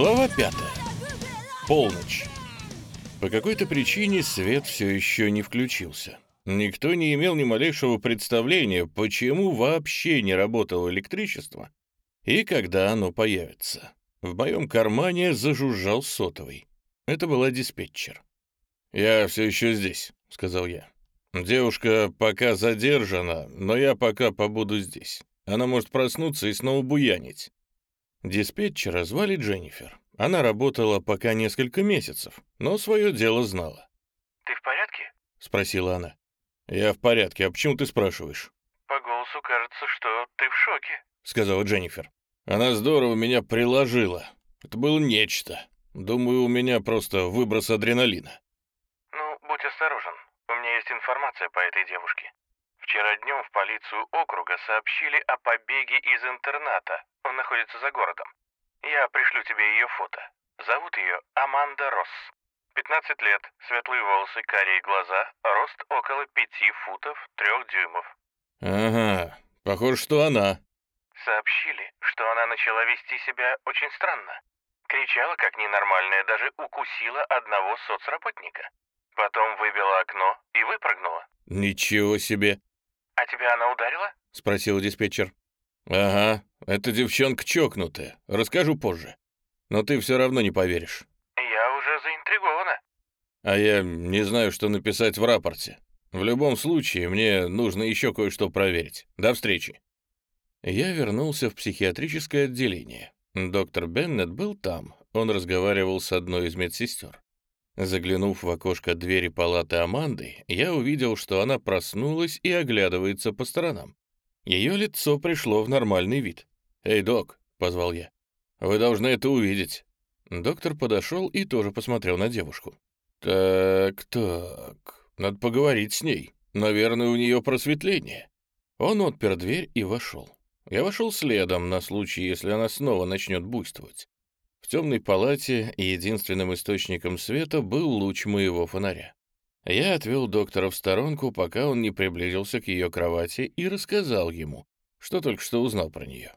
Глава пятая. Полночь. По какой-то причине свет все еще не включился. Никто не имел ни малейшего представления, почему вообще не работало электричество и когда оно появится. В моем кармане зажужжал сотовый. Это была диспетчер. «Я все еще здесь», — сказал я. «Девушка пока задержана, но я пока побуду здесь. Она может проснуться и снова буянить». Диспетчера звали Дженнифер. Она работала пока несколько месяцев, но свое дело знала. «Ты в порядке?» — спросила она. «Я в порядке. А почему ты спрашиваешь?» «По голосу кажется, что ты в шоке», — сказала Дженнифер. «Она здорово меня приложила. Это было нечто. Думаю, у меня просто выброс адреналина». «Ну, будь осторожен. У меня есть информация по этой девушке. Вчера днем в полицию округа сообщили о побеге из интерната. Находится за городом. Я пришлю тебе ее фото. Зовут ее Аманда Росс. 15 лет, светлые волосы, карие глаза, рост около 5 футов 3 дюймов. Ага, похоже, что она. Сообщили, что она начала вести себя очень странно. Кричала как ненормальная, даже укусила одного соцработника. Потом выбила окно и выпрыгнула. Ничего себе. «А тебя она ударила?» — спросил диспетчер. «Ага, эта девчонка чокнутая. Расскажу позже. Но ты все равно не поверишь». «Я уже заинтригована». «А я не знаю, что написать в рапорте. В любом случае, мне нужно еще кое-что проверить. До встречи». Я вернулся в психиатрическое отделение. Доктор Беннет был там. Он разговаривал с одной из медсестер. Заглянув в окошко двери палаты Аманды, я увидел, что она проснулась и оглядывается по сторонам. Ее лицо пришло в нормальный вид. «Эй, док», — позвал я, — «вы должны это увидеть». Доктор подошел и тоже посмотрел на девушку. «Так, так, надо поговорить с ней. Наверное, у нее просветление». Он отпер дверь и вошел. Я вошел следом на случай, если она снова начнет буйствовать. В темной палате единственным источником света был луч моего фонаря. Я отвел доктора в сторонку, пока он не приблизился к ее кровати и рассказал ему, что только что узнал про нее.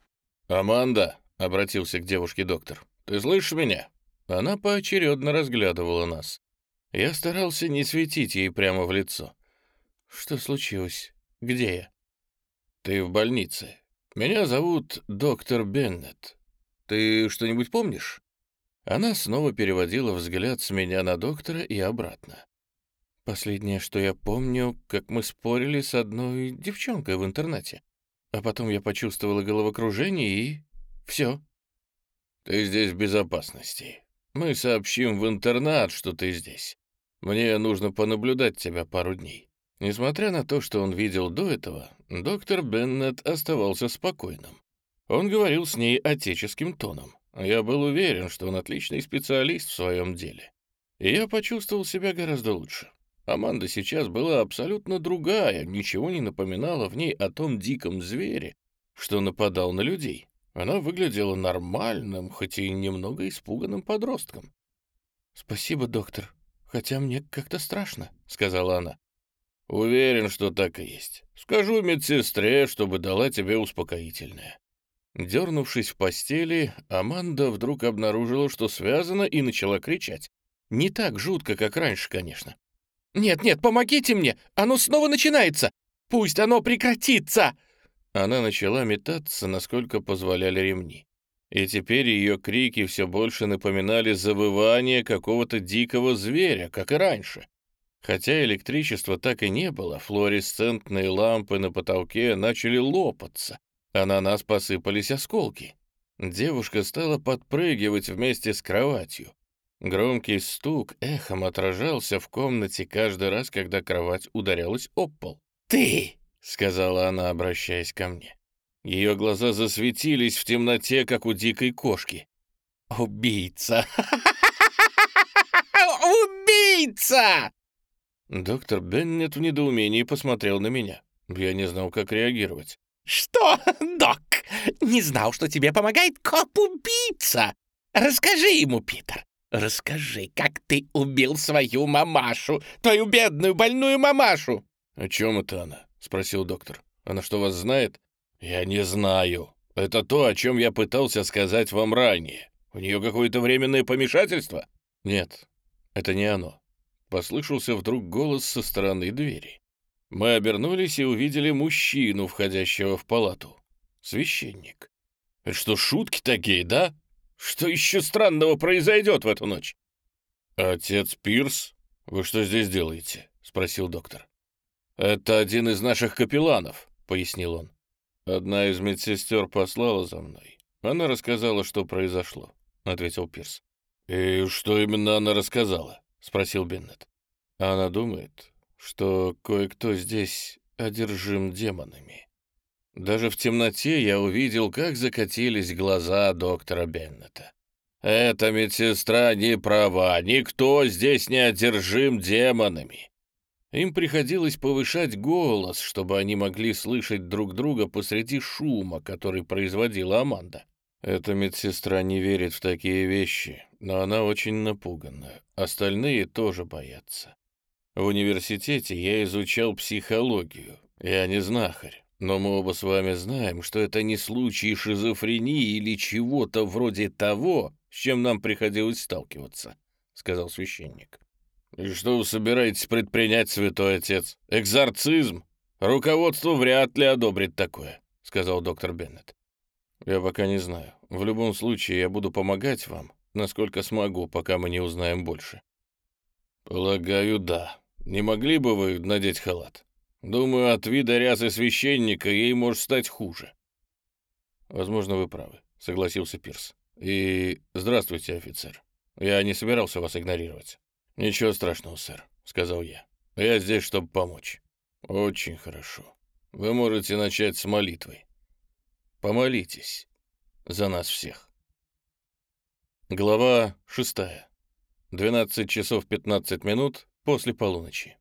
«Аманда», — обратился к девушке доктор, — «ты слышишь меня?» Она поочередно разглядывала нас. Я старался не светить ей прямо в лицо. «Что случилось? Где я?» «Ты в больнице. Меня зовут доктор Беннет. Ты что-нибудь помнишь?» Она снова переводила взгляд с меня на доктора и обратно. Последнее, что я помню, как мы спорили с одной девчонкой в интернате. А потом я почувствовала головокружение и... все. Ты здесь в безопасности. Мы сообщим в интернат, что ты здесь. Мне нужно понаблюдать тебя пару дней. Несмотря на то, что он видел до этого, доктор Беннет оставался спокойным. Он говорил с ней отеческим тоном. Я был уверен, что он отличный специалист в своем деле. И я почувствовал себя гораздо лучше. Аманда сейчас была абсолютно другая, ничего не напоминало в ней о том диком звере, что нападал на людей. Она выглядела нормальным, хоть и немного испуганным подростком. «Спасибо, доктор, хотя мне как-то страшно», — сказала она. «Уверен, что так и есть. Скажу медсестре, чтобы дала тебе успокоительное». Дернувшись в постели, Аманда вдруг обнаружила, что связана, и начала кричать. Не так жутко, как раньше, конечно. «Нет, нет, помогите мне! Оно снова начинается! Пусть оно прекратится!» Она начала метаться, насколько позволяли ремни. И теперь ее крики все больше напоминали завывание какого-то дикого зверя, как и раньше. Хотя электричества так и не было, флуоресцентные лампы на потолке начали лопаться, а на нас посыпались осколки. Девушка стала подпрыгивать вместе с кроватью. Громкий стук эхом отражался в комнате каждый раз, когда кровать ударялась об пол. «Ты!» — сказала она, обращаясь ко мне. Ее глаза засветились в темноте, как у дикой кошки. «Убийца! Убийца!» Доктор Беннет в недоумении посмотрел на меня. Я не знал, как реагировать. «Что, док, не знал, что тебе помогает коп-убийца? Расскажи ему, Питер, расскажи, как ты убил свою мамашу, твою бедную больную мамашу!» «О чем это она?» — спросил доктор. «Она что, вас знает?» «Я не знаю. Это то, о чем я пытался сказать вам ранее. У нее какое-то временное помешательство?» «Нет, это не оно». Послышался вдруг голос со стороны двери. Мы обернулись и увидели мужчину, входящего в палату. Священник. «Это что, шутки такие, да? Что еще странного произойдет в эту ночь?» «Отец Пирс, вы что здесь делаете?» — спросил доктор. «Это один из наших капелланов», — пояснил он. «Одна из медсестер послала за мной. Она рассказала, что произошло», — ответил Пирс. «И что именно она рассказала?» — спросил Беннет. «Она думает, что кое-кто здесь одержим демонами. Даже в темноте я увидел, как закатились глаза доктора Беннета. Эта медсестра не права, никто здесь не одержим демонами. Им приходилось повышать голос, чтобы они могли слышать друг друга посреди шума, который производила Аманда. Эта медсестра не верит в такие вещи, но она очень напугана. Остальные тоже боятся. В университете я изучал психологию. Я не знахарь, но мы оба с вами знаем, что это не случай шизофрении или чего-то вроде того, с чем нам приходилось сталкиваться», — сказал священник. «И что вы собираетесь предпринять, святой отец? Экзорцизм? Руководство вряд ли одобрит такое», — сказал доктор Беннет. «Я пока не знаю. В любом случае, я буду помогать вам, насколько смогу, пока мы не узнаем больше». «Полагаю, да. Не могли бы вы надеть халат? Думаю, от вида рясы священника ей может стать хуже». «Возможно, вы правы», — согласился Пирс. «И здравствуйте, офицер. Я не собирался вас игнорировать». «Ничего страшного, сэр», — сказал я. «Я здесь, чтобы помочь». «Очень хорошо. Вы можете начать с молитвы. Помолитесь за нас всех». Глава шестая. 12 часов 15 минут после полуночи.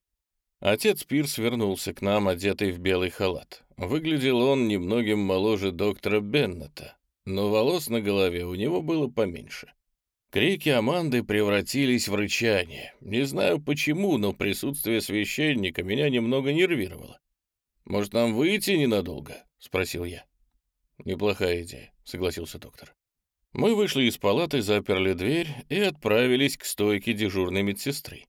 Отец Пирс вернулся к нам, одетый в белый халат. Выглядел он немногим моложе доктора Беннета, но волос на голове у него было поменьше. Крики Аманды превратились в рычание. Не знаю почему, но присутствие священника меня немного нервировало. «Может, нам выйти ненадолго?» — спросил я. «Неплохая идея», — согласился доктор. Мы вышли из палаты, заперли дверь и отправились к стойке дежурной медсестры.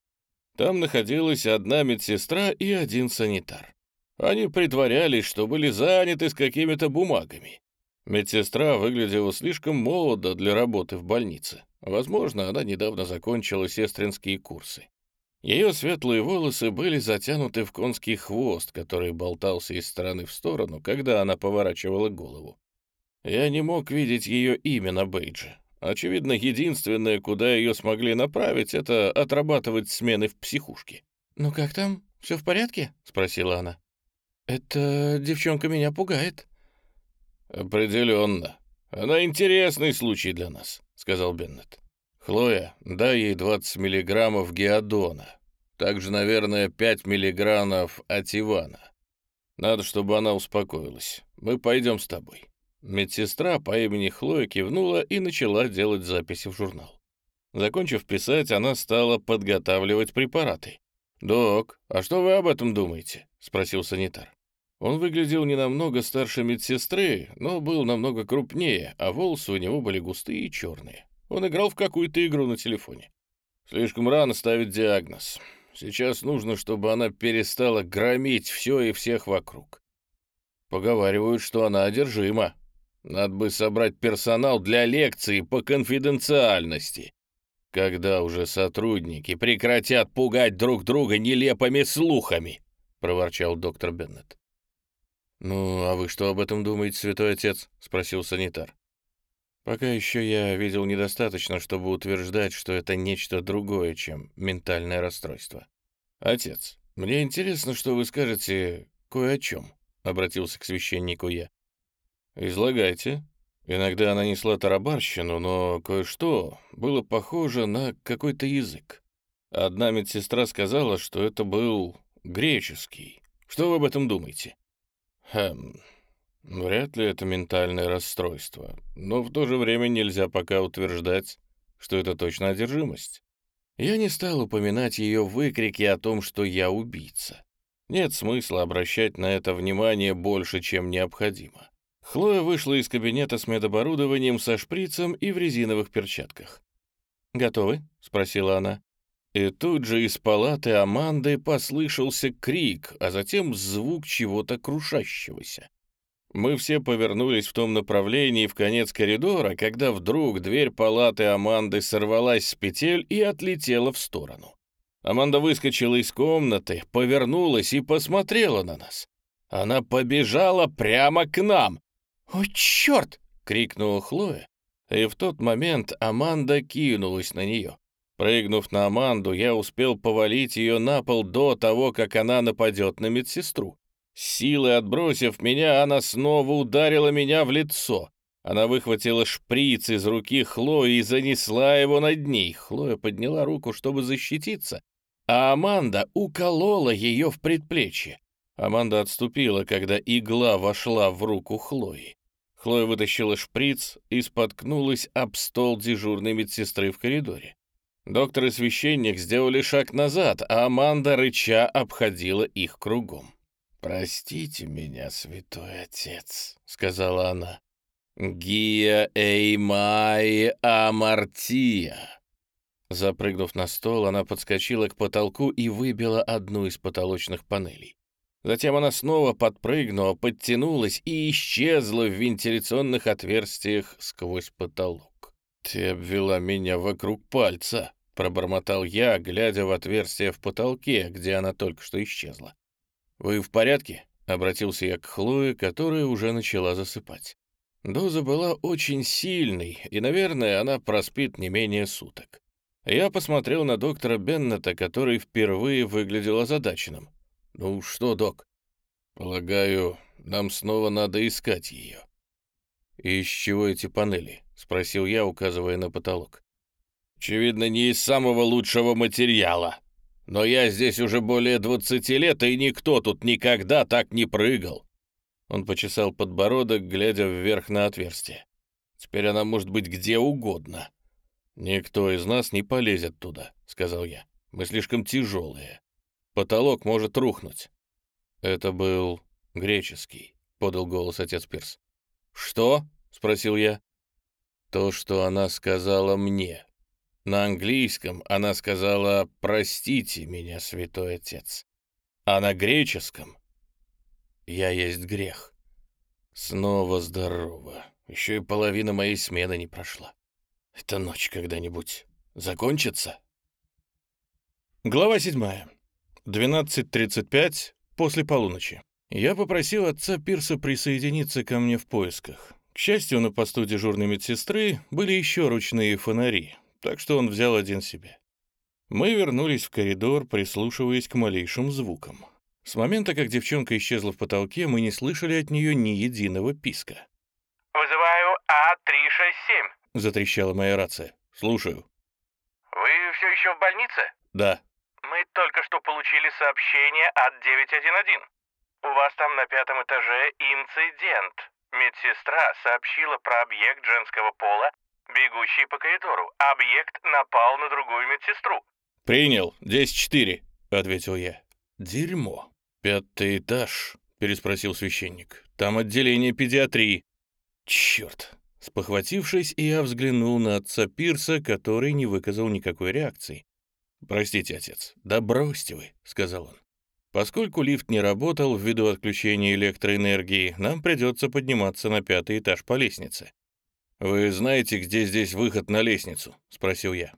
Там находилась одна медсестра и один санитар. Они притворялись, что были заняты с какими-то бумагами. Медсестра выглядела слишком молодо для работы в больнице. Возможно, она недавно закончила сестринские курсы. Ее светлые волосы были затянуты в конский хвост, который болтался из стороны в сторону, когда она поворачивала голову. Я не мог видеть ее имя на бейдже. Очевидно, единственное, куда ее смогли направить, это отрабатывать смены в психушке. «Ну как там? Все в порядке?» — спросила она. «Эта девчонка меня пугает». «Определенно. Она интересный случай для нас», — сказал Беннет. «Хлоя, дай ей 20 миллиграммов геодона. Также, наверное, 5 миллиграммов ативана. Надо, чтобы она успокоилась. Мы пойдем с тобой». Медсестра по имени Хлоя кивнула и начала делать записи в журнал. Закончив писать, она стала подготавливать препараты. «Док, а что вы об этом думаете?» — спросил санитар. Он выглядел не намного старше медсестры, но был намного крупнее, а волосы у него были густые и черные. Он играл в какую-то игру на телефоне. Слишком рано ставить диагноз. Сейчас нужно, чтобы она перестала громить все и всех вокруг. Поговаривают, что она одержима. Надо бы собрать персонал для лекции по конфиденциальности. Когда уже сотрудники прекратят пугать друг друга нелепыми слухами, проворчал доктор Беннет. «Ну, а вы что об этом думаете, святой отец?» — спросил санитар. Пока еще я видел недостаточно, чтобы утверждать, что это нечто другое, чем ментальное расстройство. «Отец, мне интересно, что вы скажете кое о чем», — обратился к священнику я. «Излагайте». Иногда она несла тарабарщину, но кое-что было похоже на какой-то язык. Одна медсестра сказала, что это был греческий. Что вы об этом думаете? Хм, Вряд ли это ментальное расстройство, но в то же время нельзя пока утверждать, что это точно одержимость. Я не стал упоминать ее выкрики о том, что я убийца. Нет смысла обращать на это внимание больше, чем необходимо. Хлоя вышла из кабинета с медоборудованием со шприцем и в резиновых перчатках. «Готовы?» — спросила она. И тут же из палаты Аманды послышался крик, а затем звук чего-то крушащегося. Мы все повернулись в том направлении в конец коридора, когда вдруг дверь палаты Аманды сорвалась с петель и отлетела в сторону. Аманда выскочила из комнаты, повернулась и посмотрела на нас. Она побежала прямо к нам. «О, черт!» — крикнула Хлоя, и в тот момент Аманда кинулась на нее. Прыгнув на Аманду, я успел повалить ее на пол до того, как она нападет на медсестру. силой отбросив меня, она снова ударила меня в лицо. Она выхватила шприц из руки Хлои и занесла его над ней. Хлоя подняла руку, чтобы защититься, а Аманда уколола ее в предплечье. Аманда отступила, когда игла вошла в руку Хлои. Хлоя вытащила шприц и споткнулась об стол дежурной медсестры в коридоре. Доктор и священник сделали шаг назад, а Аманда рыча обходила их кругом. «Простите меня, святой отец», — сказала она. «Гия эймай амартия». Запрыгнув на стол, она подскочила к потолку и выбила одну из потолочных панелей. Затем она снова подпрыгнула, подтянулась и исчезла в вентиляционных отверстиях сквозь потолок. «Ты обвела меня вокруг пальца», — пробормотал я, глядя в отверстие в потолке, где она только что исчезла. «Вы в порядке?» — обратился я к Хлое, которая уже начала засыпать. Доза была очень сильной, и, наверное, она проспит не менее суток. Я посмотрел на доктора Беннета, который впервые выглядел озадаченным. «Ну что, док?» «Полагаю, нам снова надо искать ее». «Из чего эти панели?» — спросил я, указывая на потолок. «Очевидно, не из самого лучшего материала. Но я здесь уже более двадцати лет, и никто тут никогда так не прыгал». Он почесал подбородок, глядя вверх на отверстие. «Теперь она может быть где угодно». «Никто из нас не полезет туда», — сказал я. «Мы слишком тяжелые. Потолок может рухнуть». «Это был греческий», — подал голос отец Пирс. «Что?» — спросил я. То, что она сказала мне. На английском она сказала «Простите меня, святой отец». А на греческом «Я есть грех». Снова здорово. Еще и половина моей смены не прошла. Эта ночь когда-нибудь закончится? Глава 7. 12.35 после полуночи. Я попросил отца Пирса присоединиться ко мне в поисках. К счастью, на посту дежурной медсестры были еще ручные фонари, так что он взял один себе. Мы вернулись в коридор, прислушиваясь к малейшим звукам. С момента, как девчонка исчезла в потолке, мы не слышали от нее ни единого писка. «Вызываю А367», — затрещала моя рация. «Слушаю». «Вы все еще в больнице?» «Да». «Мы только что получили сообщение от 911. У вас там на пятом этаже инцидент. Медсестра сообщила про объект женского пола, бегущий по коридору. Объект напал на другую медсестру. «Принял. 10-4», — ответил я. «Дерьмо. Пятый этаж», — переспросил священник. «Там отделение педиатрии». «Черт». Спохватившись, я взглянул на отца Пирса, который не выказал никакой реакции. «Простите, отец, да бросьте вы», — сказал он. Поскольку лифт не работал ввиду отключения электроэнергии, нам придется подниматься на пятый этаж по лестнице. «Вы знаете, где здесь выход на лестницу?» — спросил я.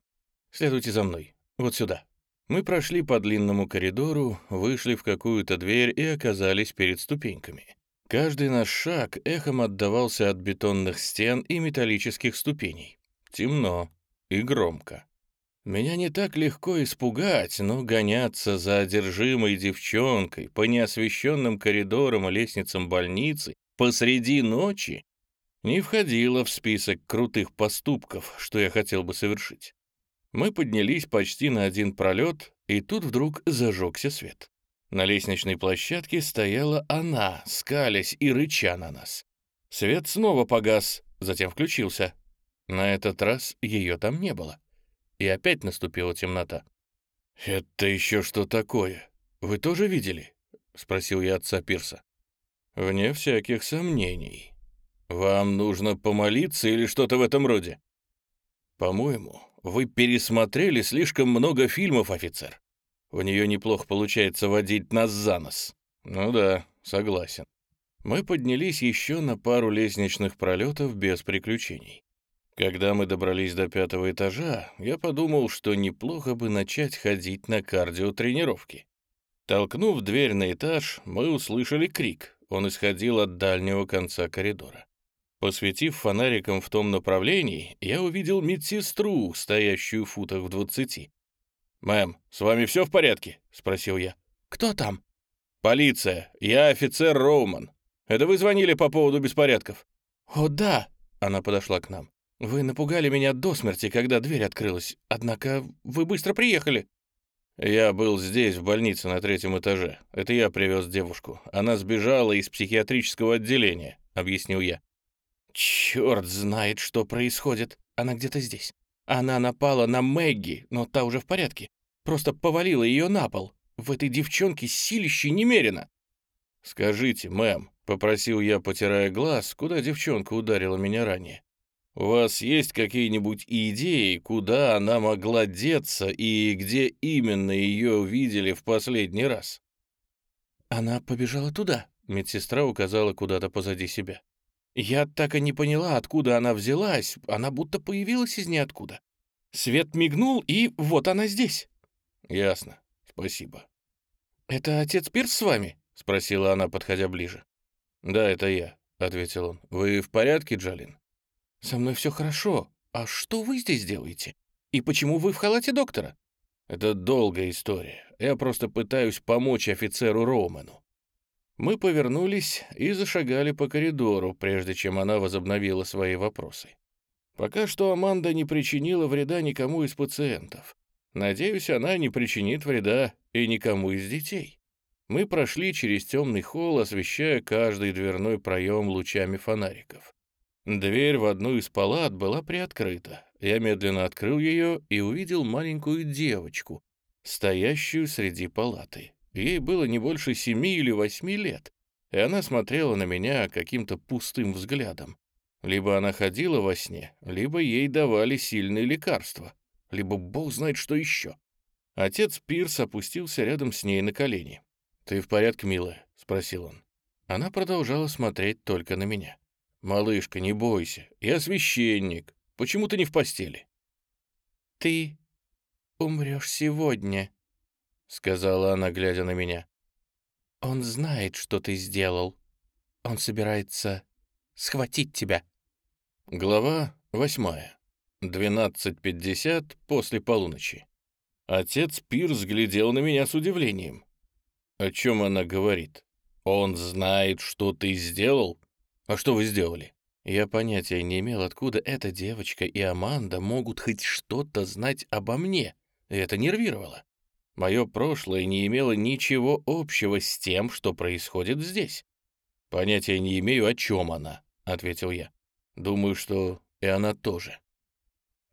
«Следуйте за мной. Вот сюда». Мы прошли по длинному коридору, вышли в какую-то дверь и оказались перед ступеньками. Каждый наш шаг эхом отдавался от бетонных стен и металлических ступеней. Темно и громко. Меня не так легко испугать, но гоняться за одержимой девчонкой по неосвещенным коридорам и лестницам больницы посреди ночи не входило в список крутых поступков, что я хотел бы совершить. Мы поднялись почти на один пролет, и тут вдруг зажегся свет. На лестничной площадке стояла она, скалясь и рыча на нас. Свет снова погас, затем включился. На этот раз ее там не было и опять наступила темнота. «Это еще что такое? Вы тоже видели?» — спросил я отца Пирса. «Вне всяких сомнений. Вам нужно помолиться или что-то в этом роде? По-моему, вы пересмотрели слишком много фильмов, офицер. У нее неплохо получается водить нас за нос. Ну да, согласен. Мы поднялись еще на пару лестничных пролетов без приключений. Когда мы добрались до пятого этажа, я подумал, что неплохо бы начать ходить на кардиотренировки. Толкнув дверь на этаж, мы услышали крик. Он исходил от дальнего конца коридора. Посветив фонариком в том направлении, я увидел медсестру, стоящую в футах в двадцати. «Мэм, с вами все в порядке?» — спросил я. «Кто там?» «Полиция. Я офицер Роуман. Это вы звонили по поводу беспорядков?» «О, да!» — она подошла к нам. «Вы напугали меня до смерти, когда дверь открылась. Однако вы быстро приехали». «Я был здесь, в больнице на третьем этаже. Это я привез девушку. Она сбежала из психиатрического отделения», — объяснил я. «Черт знает, что происходит. Она где-то здесь. Она напала на Мэгги, но та уже в порядке. Просто повалила ее на пол. В этой девчонке силище немерено». «Скажите, мэм», — попросил я, потирая глаз, куда девчонка ударила меня ранее. «У вас есть какие-нибудь идеи, куда она могла деться и где именно ее видели в последний раз?» «Она побежала туда», — медсестра указала куда-то позади себя. «Я так и не поняла, откуда она взялась, она будто появилась из ниоткуда. Свет мигнул, и вот она здесь». «Ясно, спасибо». «Это отец Пирс с вами?» — спросила она, подходя ближе. «Да, это я», — ответил он. «Вы в порядке, Джалин?» «Со мной все хорошо. А что вы здесь делаете? И почему вы в халате доктора?» «Это долгая история. Я просто пытаюсь помочь офицеру Роумену». Мы повернулись и зашагали по коридору, прежде чем она возобновила свои вопросы. Пока что Аманда не причинила вреда никому из пациентов. Надеюсь, она не причинит вреда и никому из детей. Мы прошли через темный холл, освещая каждый дверной проем лучами фонариков. Дверь в одну из палат была приоткрыта. Я медленно открыл ее и увидел маленькую девочку, стоящую среди палаты. Ей было не больше семи или восьми лет, и она смотрела на меня каким-то пустым взглядом. Либо она ходила во сне, либо ей давали сильные лекарства, либо бог знает что еще. Отец Пирс опустился рядом с ней на колени. «Ты в порядке, милая?» — спросил он. Она продолжала смотреть только на меня. «Малышка, не бойся, я священник. Почему ты не в постели?» «Ты умрешь сегодня», — сказала она, глядя на меня. «Он знает, что ты сделал. Он собирается схватить тебя». Глава восьмая. 12.50 после полуночи. Отец Пирс глядел на меня с удивлением. «О чем она говорит? Он знает, что ты сделал?» «А что вы сделали?» Я понятия не имел, откуда эта девочка и Аманда могут хоть что-то знать обо мне, и это нервировало. Мое прошлое не имело ничего общего с тем, что происходит здесь. «Понятия не имею, о чем она», — ответил я. «Думаю, что и она тоже».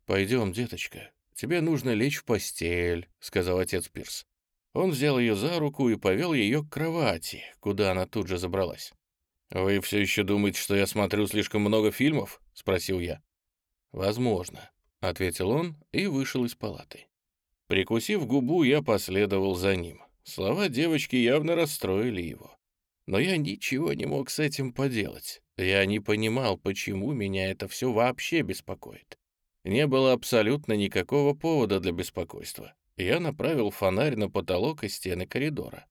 «Пойдем, деточка, тебе нужно лечь в постель», — сказал отец Пирс. Он взял ее за руку и повел ее к кровати, куда она тут же забралась. «Вы все еще думаете, что я смотрю слишком много фильмов?» — спросил я. «Возможно», — ответил он и вышел из палаты. Прикусив губу, я последовал за ним. Слова девочки явно расстроили его. Но я ничего не мог с этим поделать. Я не понимал, почему меня это все вообще беспокоит. Не было абсолютно никакого повода для беспокойства. Я направил фонарь на потолок и стены коридора.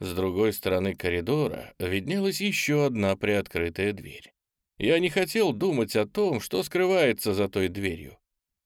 С другой стороны коридора виднелась еще одна приоткрытая дверь. Я не хотел думать о том, что скрывается за той дверью.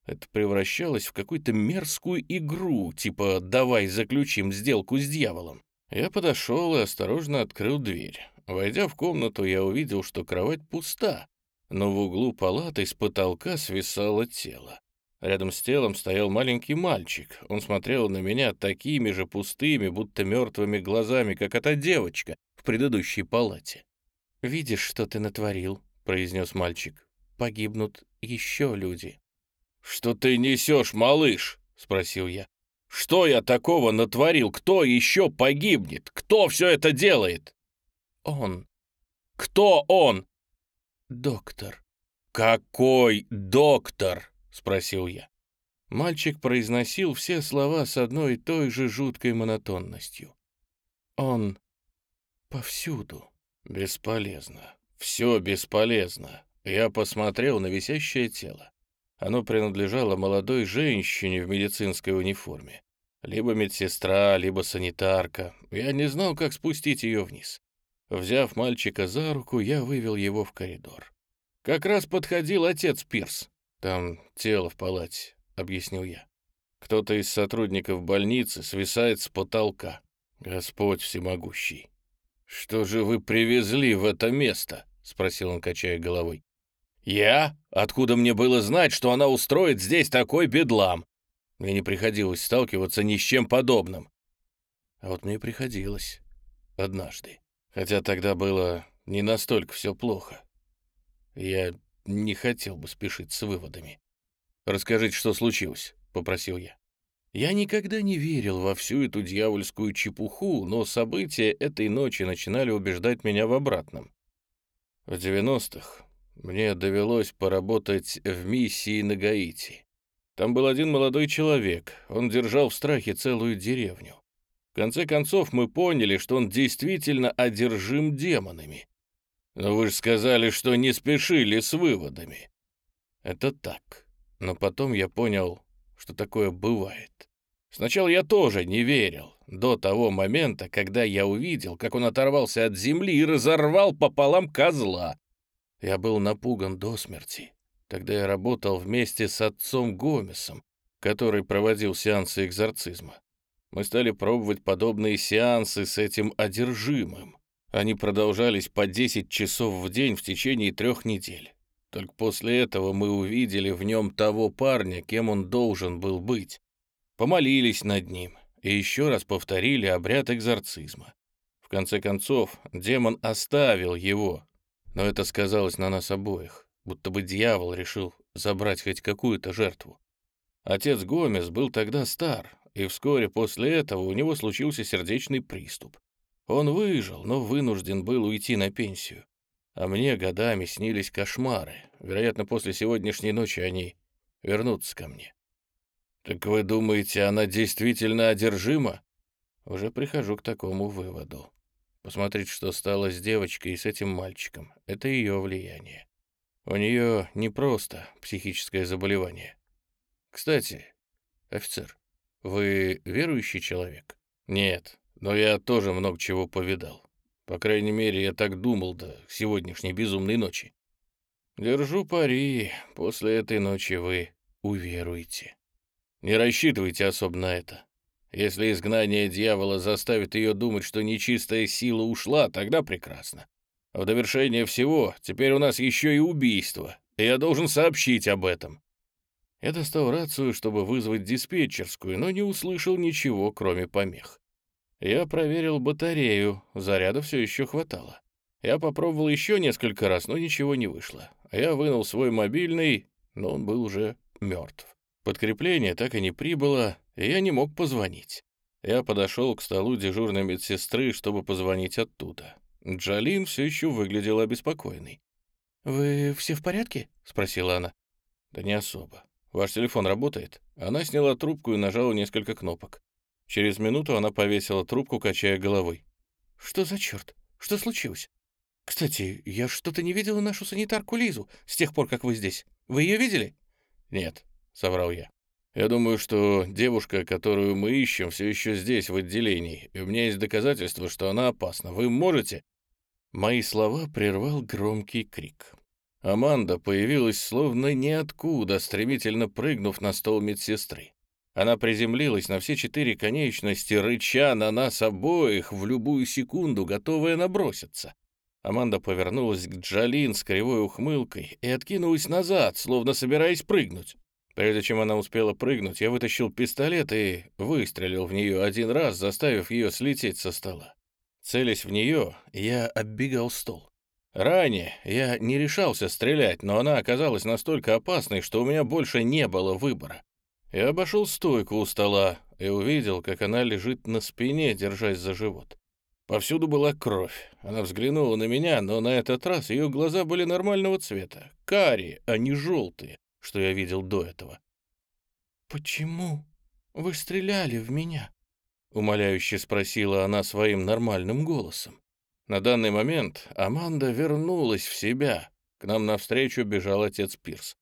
Это превращалось в какую-то мерзкую игру, типа «давай заключим сделку с дьяволом». Я подошел и осторожно открыл дверь. Войдя в комнату, я увидел, что кровать пуста, но в углу палаты с потолка свисало тело. Рядом с телом стоял маленький мальчик. Он смотрел на меня такими же пустыми, будто мертвыми глазами, как эта девочка в предыдущей палате. «Видишь, что ты натворил?» — произнес мальчик. «Погибнут еще люди». «Что ты несешь, малыш?» — спросил я. «Что я такого натворил? Кто еще погибнет? Кто все это делает?» «Он». «Кто он?» доктор». «Какой доктор?» — спросил я. Мальчик произносил все слова с одной и той же жуткой монотонностью. «Он повсюду». «Бесполезно. Все бесполезно». Я посмотрел на висящее тело. Оно принадлежало молодой женщине в медицинской униформе. Либо медсестра, либо санитарка. Я не знал, как спустить ее вниз. Взяв мальчика за руку, я вывел его в коридор. Как раз подходил отец Пирс. Там тело в палате, — объяснил я. Кто-то из сотрудников больницы свисает с потолка. Господь всемогущий. «Что же вы привезли в это место?» — спросил он, качая головой. «Я? Откуда мне было знать, что она устроит здесь такой бедлам? Мне не приходилось сталкиваться ни с чем подобным». А вот мне приходилось. Однажды. Хотя тогда было не настолько все плохо. Я не хотел бы спешить с выводами. «Расскажите, что случилось», — попросил я. Я никогда не верил во всю эту дьявольскую чепуху, но события этой ночи начинали убеждать меня в обратном. В 90-х мне довелось поработать в миссии на Гаити. Там был один молодой человек, он держал в страхе целую деревню. В конце концов мы поняли, что он действительно одержим демонами. Но вы же сказали, что не спешили с выводами. Это так. Но потом я понял, что такое бывает. Сначала я тоже не верил, до того момента, когда я увидел, как он оторвался от земли и разорвал пополам козла. Я был напуган до смерти. Тогда я работал вместе с отцом Гомесом, который проводил сеансы экзорцизма. Мы стали пробовать подобные сеансы с этим одержимым. Они продолжались по 10 часов в день в течение трех недель. Только после этого мы увидели в нем того парня, кем он должен был быть. Помолились над ним и еще раз повторили обряд экзорцизма. В конце концов, демон оставил его, но это сказалось на нас обоих, будто бы дьявол решил забрать хоть какую-то жертву. Отец Гомес был тогда стар, и вскоре после этого у него случился сердечный приступ. Он выжил, но вынужден был уйти на пенсию. А мне годами снились кошмары. Вероятно, после сегодняшней ночи они вернутся ко мне. «Так вы думаете, она действительно одержима?» Уже прихожу к такому выводу. Посмотрите, что стало с девочкой и с этим мальчиком. Это ее влияние. У нее не просто психическое заболевание. Кстати, офицер, вы верующий человек? Нет, но я тоже много чего повидал. По крайней мере, я так думал до сегодняшней безумной ночи. Держу пари, после этой ночи вы уверуете. Не рассчитывайте особо на это. Если изгнание дьявола заставит ее думать, что нечистая сила ушла, тогда прекрасно. А в довершение всего, теперь у нас еще и убийство, и я должен сообщить об этом. Я достал рацию, чтобы вызвать диспетчерскую, но не услышал ничего, кроме помех. Я проверил батарею, заряда все еще хватало. Я попробовал еще несколько раз, но ничего не вышло. Я вынул свой мобильный, но он был уже мертв. Подкрепление так и не прибыло, и я не мог позвонить. Я подошел к столу дежурной медсестры, чтобы позвонить оттуда. Джалин все еще выглядела обеспокоенной. «Вы все в порядке?» — спросила она. «Да не особо. Ваш телефон работает?» Она сняла трубку и нажала несколько кнопок. Через минуту она повесила трубку, качая головой. «Что за черт? Что случилось? Кстати, я что-то не видела нашу санитарку Лизу с тех пор, как вы здесь. Вы ее видели?» «Нет», — соврал я. Я думаю, что девушка, которую мы ищем, все еще здесь, в отделении, и у меня есть доказательства, что она опасна. Вы можете?» Мои слова прервал громкий крик. Аманда появилась словно ниоткуда, стремительно прыгнув на стол медсестры. Она приземлилась на все четыре конечности, рыча на нас обоих в любую секунду, готовая наброситься. Аманда повернулась к Джалин с кривой ухмылкой и откинулась назад, словно собираясь прыгнуть. Прежде чем она успела прыгнуть, я вытащил пистолет и выстрелил в нее один раз, заставив ее слететь со стола. Целясь в нее, я оббегал стол. Ранее я не решался стрелять, но она оказалась настолько опасной, что у меня больше не было выбора. Я обошел стойку у стола и увидел, как она лежит на спине, держась за живот. Повсюду была кровь. Она взглянула на меня, но на этот раз ее глаза были нормального цвета. Карие, а не желтые, что я видел до этого. «Почему вы стреляли в меня?» — умоляюще спросила она своим нормальным голосом. На данный момент Аманда вернулась в себя. К нам навстречу бежал отец Пирс.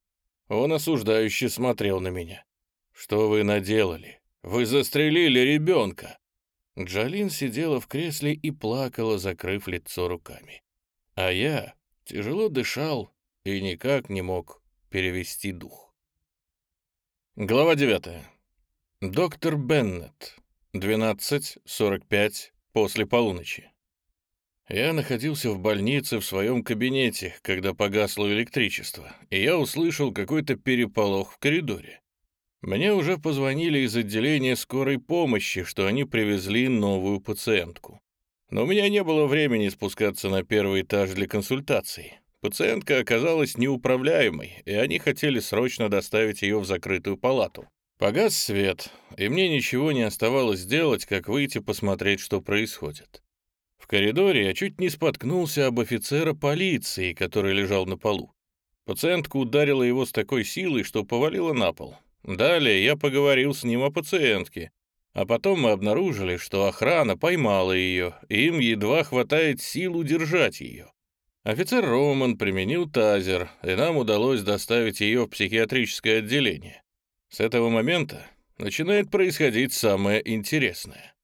Он осуждающе смотрел на меня. «Что вы наделали? Вы застрелили ребенка!» Джалин сидела в кресле и плакала, закрыв лицо руками. А я тяжело дышал и никак не мог перевести дух. Глава 9. Доктор Беннет. 12.45 после полуночи. Я находился в больнице в своем кабинете, когда погасло электричество, и я услышал какой-то переполох в коридоре. Мне уже позвонили из отделения скорой помощи, что они привезли новую пациентку. Но у меня не было времени спускаться на первый этаж для консультаций. Пациентка оказалась неуправляемой, и они хотели срочно доставить ее в закрытую палату. Погас свет, и мне ничего не оставалось делать, как выйти посмотреть, что происходит. В коридоре я чуть не споткнулся об офицера полиции, который лежал на полу. Пациентка ударила его с такой силой, что повалила на пол. Далее я поговорил с ним о пациентке, а потом мы обнаружили, что охрана поймала ее, и им едва хватает сил удержать ее. Офицер Роман применил тазер, и нам удалось доставить ее в психиатрическое отделение. С этого момента начинает происходить самое интересное.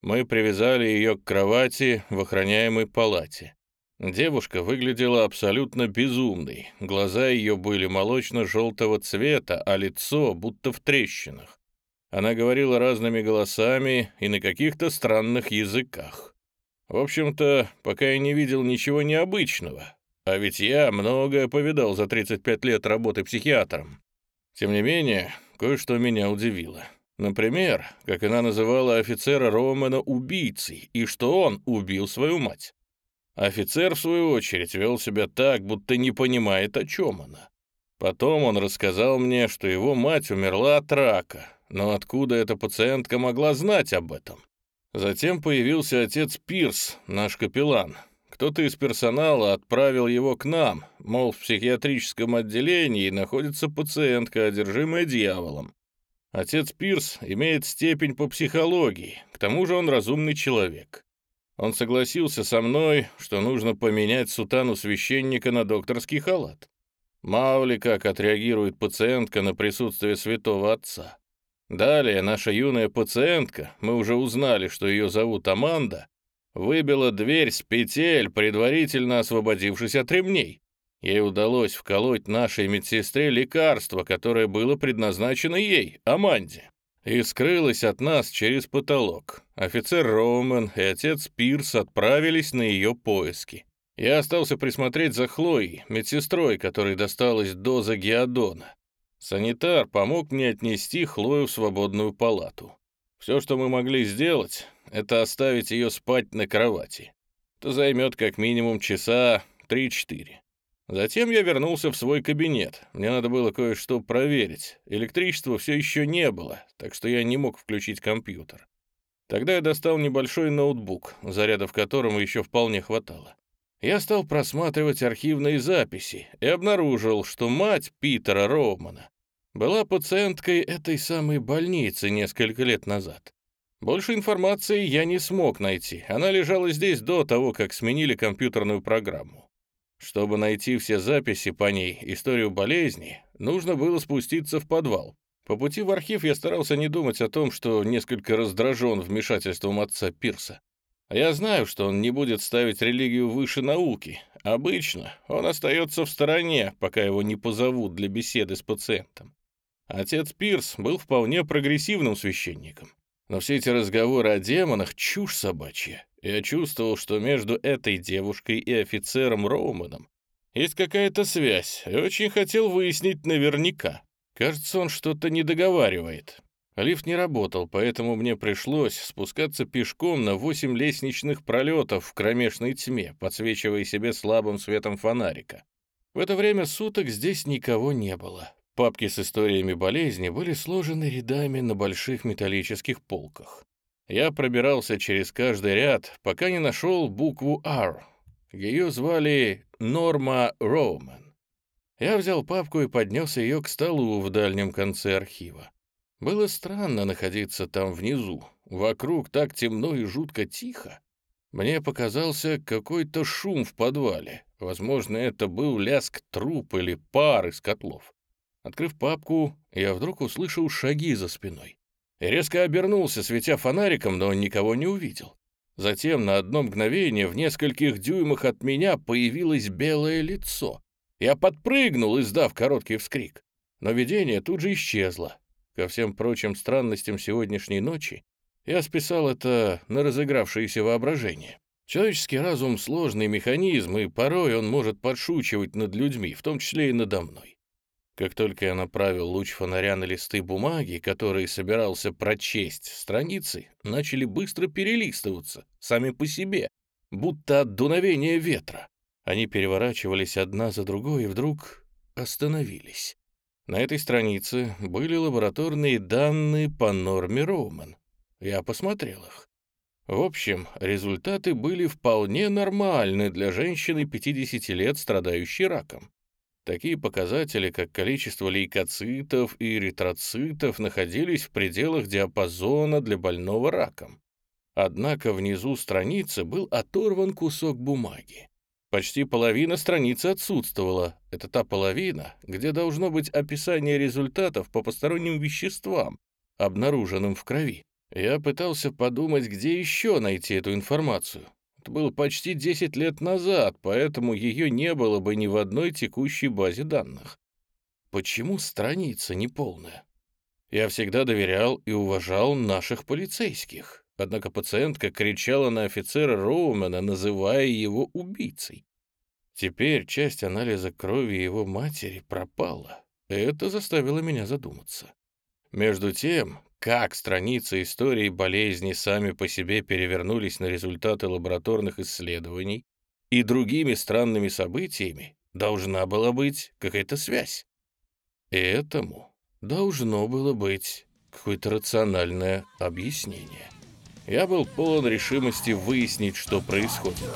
Мы привязали ее к кровати в охраняемой палате. Девушка выглядела абсолютно безумной. Глаза ее были молочно-желтого цвета, а лицо будто в трещинах. Она говорила разными голосами и на каких-то странных языках. В общем-то, пока я не видел ничего необычного. А ведь я многое повидал за 35 лет работы психиатром. Тем не менее, кое-что меня удивило. Например, как она называла офицера Романа убийцей, и что он убил свою мать. Офицер, в свою очередь, вел себя так, будто не понимает, о чем она. Потом он рассказал мне, что его мать умерла от рака, но откуда эта пациентка могла знать об этом? Затем появился отец Пирс, наш капеллан. Кто-то из персонала отправил его к нам, мол, в психиатрическом отделении находится пациентка, одержимая дьяволом. Отец Пирс имеет степень по психологии, к тому же он разумный человек. Он согласился со мной, что нужно поменять сутану священника на докторский халат. Мало ли как отреагирует пациентка на присутствие святого отца. Далее наша юная пациентка, мы уже узнали, что ее зовут Аманда, выбила дверь с петель, предварительно освободившись от ремней. Ей удалось вколоть нашей медсестре лекарство, которое было предназначено ей, Аманде и скрылась от нас через потолок. Офицер Роуман и отец Пирс отправились на ее поиски. Я остался присмотреть за Хлоей, медсестрой, которой досталась доза геодона. Санитар помог мне отнести Хлою в свободную палату. Все, что мы могли сделать, это оставить ее спать на кровати. Это займет как минимум часа 3-4. Затем я вернулся в свой кабинет. Мне надо было кое-что проверить. Электричества все еще не было, так что я не мог включить компьютер. Тогда я достал небольшой ноутбук, заряда в котором еще вполне хватало. Я стал просматривать архивные записи и обнаружил, что мать Питера Роумана была пациенткой этой самой больницы несколько лет назад. Больше информации я не смог найти. Она лежала здесь до того, как сменили компьютерную программу. Чтобы найти все записи по ней, историю болезни, нужно было спуститься в подвал. По пути в архив я старался не думать о том, что несколько раздражен вмешательством отца Пирса. Я знаю, что он не будет ставить религию выше науки. Обычно он остается в стороне, пока его не позовут для беседы с пациентом. Отец Пирс был вполне прогрессивным священником. Но все эти разговоры о демонах — чушь собачья. Я чувствовал, что между этой девушкой и офицером Роуманом есть какая-то связь, и очень хотел выяснить наверняка. Кажется, он что-то не договаривает. Лифт не работал, поэтому мне пришлось спускаться пешком на восемь лестничных пролетов в кромешной тьме, подсвечивая себе слабым светом фонарика. В это время суток здесь никого не было. Папки с историями болезни были сложены рядами на больших металлических полках. Я пробирался через каждый ряд, пока не нашел букву «R». Ее звали Норма Роумен. Я взял папку и поднес ее к столу в дальнем конце архива. Было странно находиться там внизу. Вокруг так темно и жутко тихо. Мне показался какой-то шум в подвале. Возможно, это был лязг труп или пар из котлов. Открыв папку, я вдруг услышал шаги за спиной и резко обернулся, светя фонариком, но никого не увидел. Затем на одно мгновение в нескольких дюймах от меня появилось белое лицо. Я подпрыгнул, издав короткий вскрик. Но видение тут же исчезло. Ко всем прочим странностям сегодняшней ночи я списал это на разыгравшееся воображение. Человеческий разум — сложный механизм, и порой он может подшучивать над людьми, в том числе и надо мной. Как только я направил луч фонаря на листы бумаги, которые собирался прочесть, страницы начали быстро перелистываться, сами по себе, будто от дуновения ветра. Они переворачивались одна за другой и вдруг остановились. На этой странице были лабораторные данные по норме Роуман. Я посмотрел их. В общем, результаты были вполне нормальны для женщины 50 лет, страдающей раком. Такие показатели, как количество лейкоцитов и эритроцитов, находились в пределах диапазона для больного раком. Однако внизу страницы был оторван кусок бумаги. Почти половина страницы отсутствовала. Это та половина, где должно быть описание результатов по посторонним веществам, обнаруженным в крови. Я пытался подумать, где еще найти эту информацию. Было почти 10 лет назад, поэтому ее не было бы ни в одной текущей базе данных. Почему страница неполная? Я всегда доверял и уважал наших полицейских. Однако пациентка кричала на офицера Роумена, называя его убийцей. Теперь часть анализа крови его матери пропала. Это заставило меня задуматься. Между тем, как страницы истории болезни сами по себе перевернулись на результаты лабораторных исследований и другими странными событиями, должна была быть какая-то связь. Этому должно было быть какое-то рациональное объяснение. Я был полон решимости выяснить, что происходит.